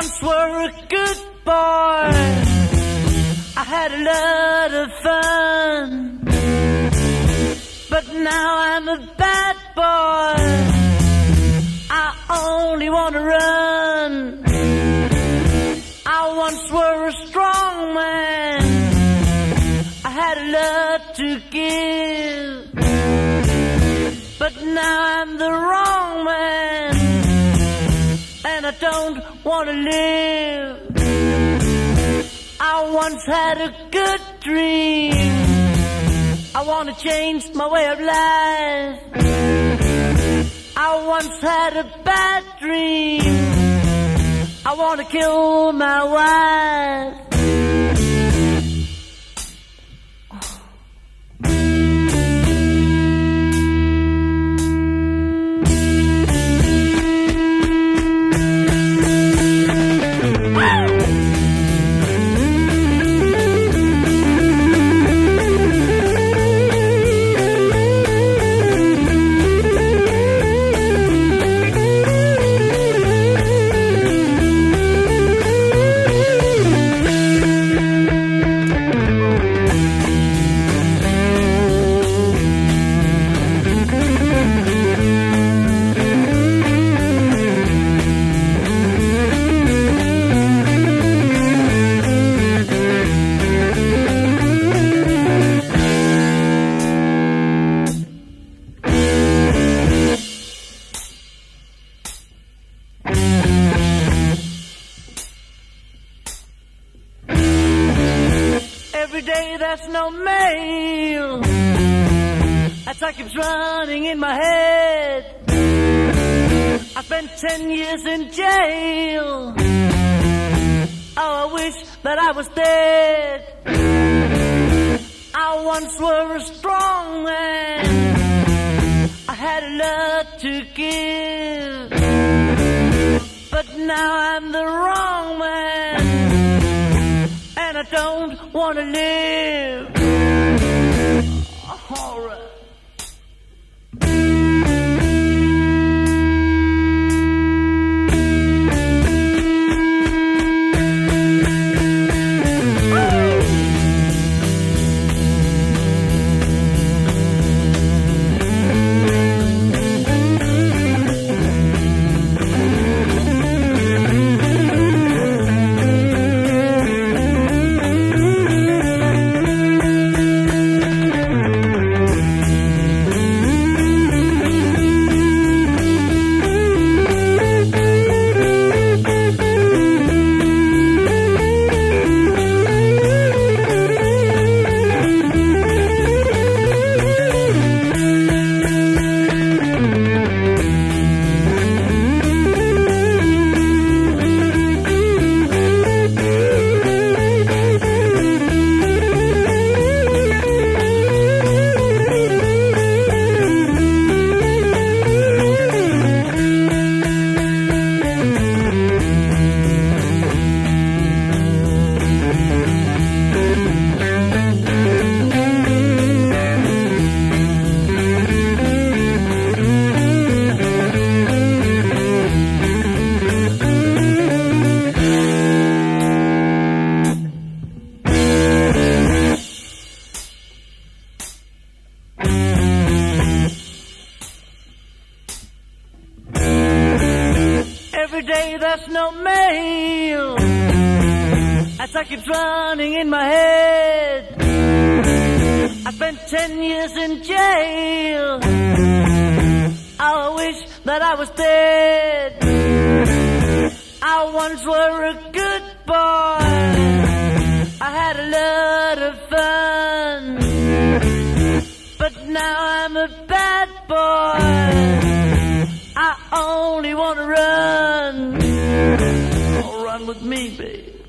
once were a good boy. I had a lot of fun. But now I'm a bad boy. I only want to run. I once were a strong man. I had a lot to give. But now I'm the wrong don't want to live. I once had a good dream. I want to change my way of life. I once had a bad dream. I want to kill my wife. Day there's no mail. That time keeps running in my head. I spent ten years in jail. Oh, I wish that I was dead. I once were a strong man. I had a lot to give. But now I'm the wrong man and I don't want to live. just no mail. I suck it drowning in my head. I spent ten years in jail. I wish that I was dead. I once were a good boy. I had a lot of fun. But now I'm a bad boy. I only wanna run. Run with me, babe.